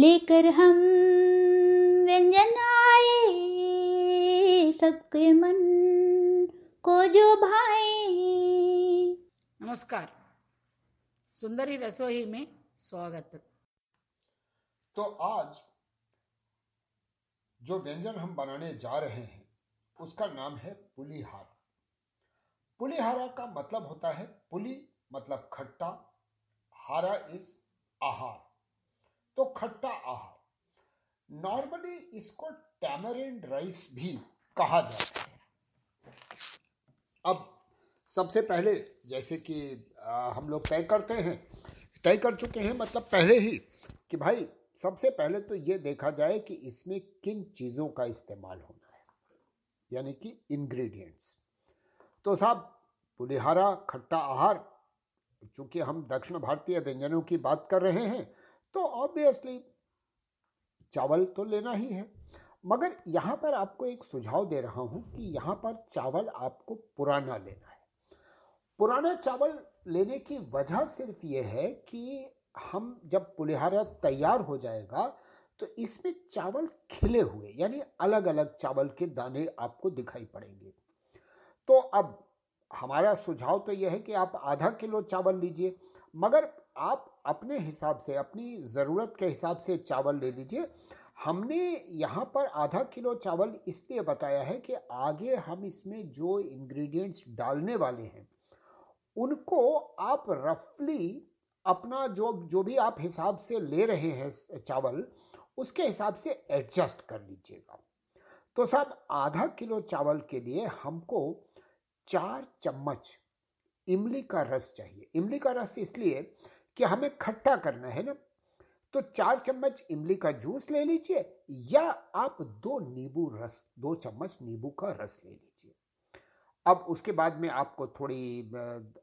लेकर हम व्यंजन आए। सबके मन को जो भाए। नमस्कार। सुंदरी रसोई में स्वागत। तो आज जो व्यंजन हम बनाने जा रहे हैं उसका नाम है पुलिहारा। पुलिहारा का मतलब होता है पुली मतलब खट्टा हारा इज़ आहार। तो खट्टा आहार। नॉर्मली इसको टैमरिंड राइस भी कहा जाता है। अब सबसे पहले जैसे कि हम लोग तय करते हैं, तय कर चुके हैं मतलब पहले ही कि भाई सबसे पहले तो ये देखा जाए कि इसमें किन चीज़ों का इस्तेमाल होना है, यानी कि इंग्रेडिएंट्स तो साहब, पुलिहारा खट्टा आहार, चूँकि हम दक्षिण भारतीय व्यंजनों की बात कर रहे हैं तो ऑब्वियसली चावल तो लेना ही है। मगर यहाँ पर आपको एक सुझाव दे रहा हूँ कि यहाँ पर चावल आपको पुराना लेना है। पुराना चावल लेने की वजह सिर्फ़ ये है कि हम जब पुलिहारा तैयार हो जाएगा तो इसमें चावल खिले हुए, यानी अलग अलग चावल के दाने आपको दिखाई पड़ेंगे। तो अब हमारा सुझाव तो यह है कि आप आधा किलो चावल लीजिए, मगर आप अपने हिसाब से, अपनी ज़रूरत के हिसाब से चावल ले लीजिए। हमने यहाँ पर आधा किलो चावल इसलिए बताया है कि आगे हम इसमें जो इंग्रेडिएंट्स डालने वाले हैं, उनको आप रफली अपना जो जो भी आप हिसाब से ले रहे हैं चावल, उसके हिसाब से एडजस्ट कर लीजिएगा। तो साहब, आधा किलो चावल के लिए हमको चार चम्मच इमली का रस चाहिए। इमली का रस इसलिए कि हमें खट्टा करना है ना? तो चार चम्मच इमली का जूस ले लीजिए, या आप दो नींबू रस, दो चम्मच नींबू का रस ले लीजिए। अब उसके बाद में आपको थोड़ी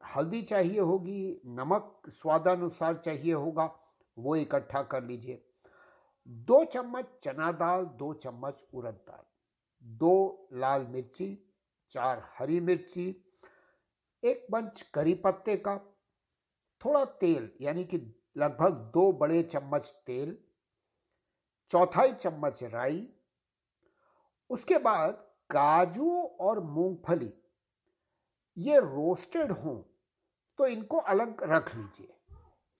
हल्दी चाहिए होगी, नमक स्वादानुसार चाहिए होगा, वो इकट्ठा कर लीजिए। दो चम्मच चना दाल, दो चम्मच उड़द दाल, दो लाल मिर्ची, चार हरी मिर्ची, एक बंच करी पत्ते का थोड़ा तेल, यानी कि लगभग दो बड़े चम्मच तेल, चौथाई चम्मच राई, उसके बाद काजू और मूंगफली। ये रोस्टेड हों तो इनको अलग रख लीजिए,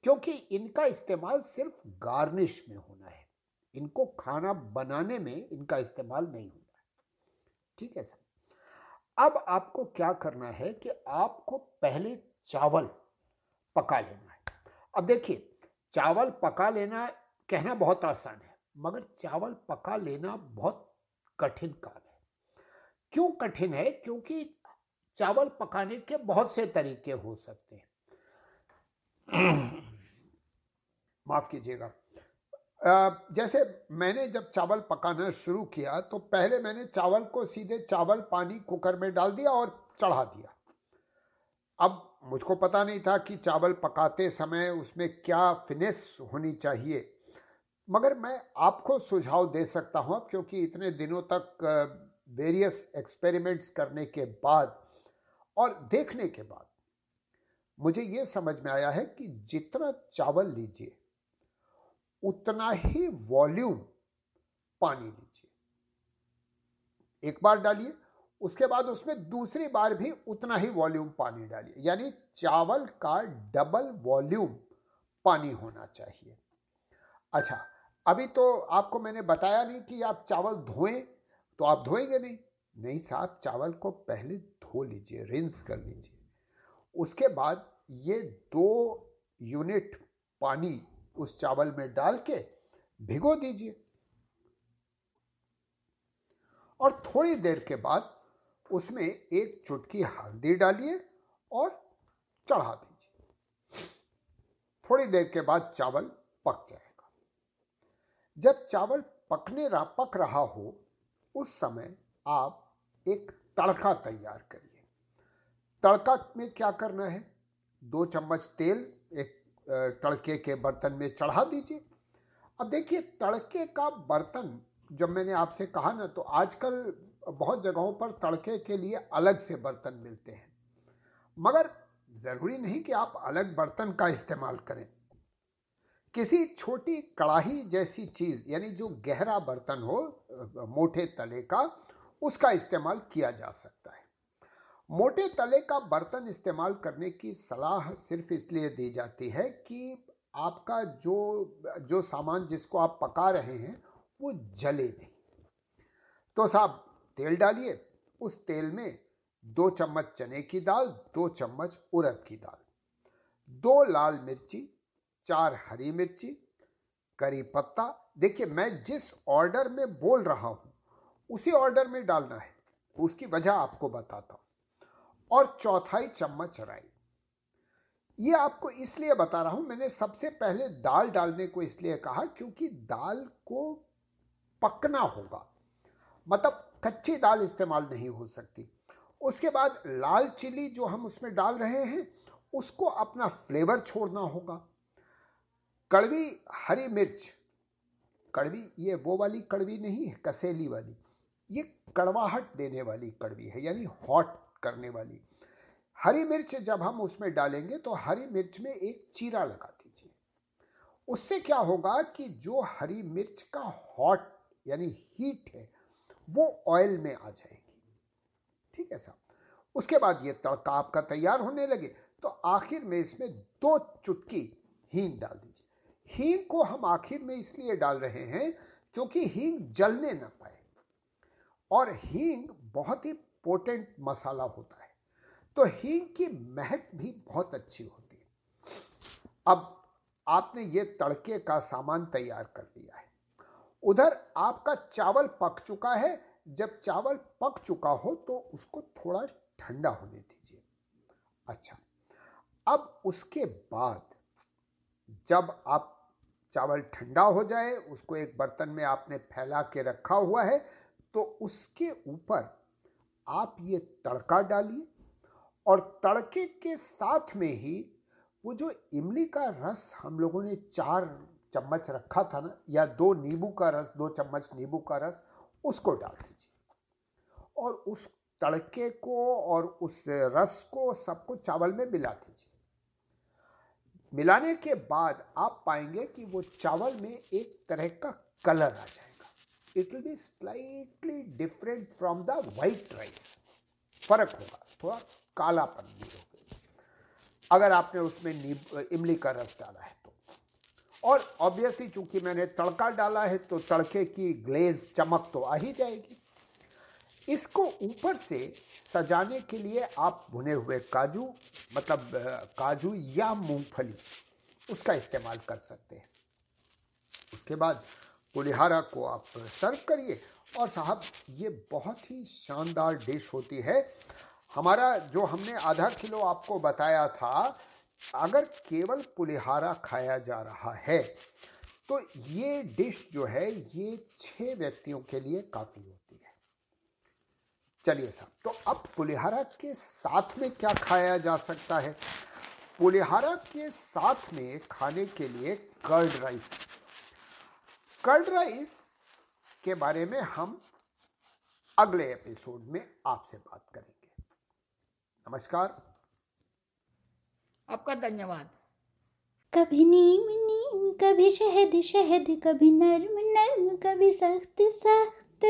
क्योंकि इनका इस्तेमाल सिर्फ़ गार्निश में होना है। इनको खाना बनाने में इनका इस्तेमाल नहीं होना है। ठीक है सर? अब आपको क्या करना है कि आपको पहले चावल पका लेना है। अब देखिए, चावल पका लेना कहना बहुत आसान है, मगर चावल पका लेना बहुत कठिन काम है। क्यों कठिन है? क्योंकि चावल पकाने के बहुत से तरीके हो सकते हैं। माफ़ कीजिएगा। जैसे मैंने जब चावल पकाना शुरू किया तो पहले मैंने चावल को सीधे चावल पानी कुकर में डाल दिया और चढ़ा दिया। अब मुझको पता नहीं था कि चावल पकाते समय उसमें क्या फिनिश होनी चाहिए। मगर मैं आपको सुझाव दे सकता हूँ, क्योंकि इतने दिनों तक वेरियस एक्सपेरिमेंट्स करने के बाद और देखने के बाद मुझे ये समझ में आया है कि जितना चावल लीजिए, उतना ही वॉल्यूम पानी लीजिए। एक बार डालिए उसके बाद उसमें दूसरी बार भी उतना ही वॉल्यूम पानी डालिए। यानी चावल का डबल वॉल्यूम पानी होना चाहिए। अच्छा अभी तो आपको मैंने बताया नहीं कि आप चावल धोएँ तो आप धोएँगे नहीं? नहीं साहब, चावल को पहले धो लीजिए, रिंस कर लीजिए। उसके बाद ये दो यूनिट पानी उस चावल में डाल के भिगो दीजिए। और थोड़ी देर के बाद उसमें एक चुटकी हल्दी डालिए और चढ़ा दीजिए। थोड़ी देर के बाद चावल पक जाएगा। जब चावल पकने रहा पक रहा हो, उस समय आप एक तड़का तैयार करिए। तड़का में क्या करना है? दो चम्मच तेल, एक तड़के के बर्तन में चढ़ा दीजिए। अब देखिए, तड़के का बर्तन, जब मैंने आपसे कहा ना तो आजकल बहुत जगहों पर तड़के के लिए अलग से बर्तन मिलते हैं। मगर ज़रूरी नहीं कि आप अलग बर्तन का इस्तेमाल करें। किसी छोटी कड़ाही जैसी चीज़, यानी जो गहरा बर्तन हो, मोटे तले का, उसका इस्तेमाल किया जा सकता है। मोटे तले का बर्तन इस्तेमाल करने की सलाह सिर्फ़ इसलिए दी जाती है कि आपका जो जो सामान जिसको आप पका रहे हैं, वो जले नहीं। तो साहब तेल डालिए, उस तेल में दो चम्मच चने की दाल, दो चम्मच उड़द की दाल, दो लाल मिर्ची, चार हरी मिर्ची, करी पत्ता। देखिए, मैं जिस ऑर्डर में बोल रहा हूँ, उसी ऑर्डर में डालना है, उसकी वजह आपको बताता हूँ। और चौथाई चम्मच राई। ये आपको इसलिए बता रहा हूँ, मैंने सबसे पहले दाल डालने को इसलिए कहा क्योंकि दाल को पकना होगा। मतलब कच्ची दाल इस्तेमाल नहीं हो सकती। उसके बाद लाल चिली जो हम उसमें डाल रहे हैं, उसको अपना फ्लेवर छोड़ना होगा। कड़वी हरी मिर्च, कड़वी, ये वो वाली कड़वी नहीं है, कसेली वाली, ये कड़वाहट देने वाली कड़वी है, यानी हॉट करने वाली। हरी मिर्च जब हम उसमें डालेंगे तो हरी मिर्च में एक चीरा लगा दीजिए। उससे क्या होगा कि जो हरी मिर्च का हॉट, यानी हीट है वो ऑयल में आ जाएगी। ठीक है साहब? उसके बाद ये तड़का आपका तैयार होने लगे। तो आखिर में इसमें दो चुटकी हींग डाल दीजिए। हींग को हम आखिर में इसलिए डाल रहे हैं क्योंकि हींग जलने ना पाए। और हींग बहुत ही पोटेंट मसाला होता है। तो हींग की महक भी बहुत अच्छी होती है। अब आपने ये तड़के का सामान तैयार कर लिया है। उधर आपका चावल पक चुका है। जब चावल पक चुका हो तो उसको थोड़ा ठंडा होने दीजिए। अच्छा अब उसके बाद जब आप चावल ठंडा हो जाए, उसको एक बर्तन में आपने फैला के रखा हुआ है तो उसके ऊपर आप ये तड़का डालिए और तड़के के साथ में ही वो जो इमली का रस हम लोगों ने चार चम्मच रखा था ना, या दो नींबू का रस, दो चम्मच नींबू का रस, उसको डाल दीजिए। और उस तड़के को और उस रस को सबको चावल में मिला दीजिए। मिलाने के बाद आप पाएँगे कि वो चावल में एक तरह का कलर आ जाएगा। It will be slightly different from the white rice फ़र्क होगा, थोड़ा कालापन भी होगा। अगर आपने उसमें इमली का रस डाला है और ऑब्वियसली चूँकि मैंने तड़का डाला है तो तड़के की ग्लेज चमक तो आ ही जाएगी। इसको ऊपर से सजाने के लिए आप भुने हुए काजू मतलब काजू या मूंगफली, उसका इस्तेमाल कर सकते हैं। उसके बाद पुलिहारा को आप सर्व करिए। और साहब, ये बहुत ही शानदार डिश होती है। हमारा जो हमने आधा किलो आपको बताया था अगर केवल पुलिहारा खाया जा रहा है तो ये डिश जो है, ये छह व्यक्तियों के लिए काफ़ी होती है। चलिए साहब तो अब पुलिहारा के साथ में क्या खाया जा सकता है? पुलिहारा के साथ में खाने के लिए कर्ड राइस। कर्ड राइस के बारे में हम अगले एपिसोड में आपसे बात करेंगे। नमस्कार। आपका धन्यवाद। कभी नीम नीम कभी शहद शहद कभी नर्म नर्म कभी सख्त सख्त।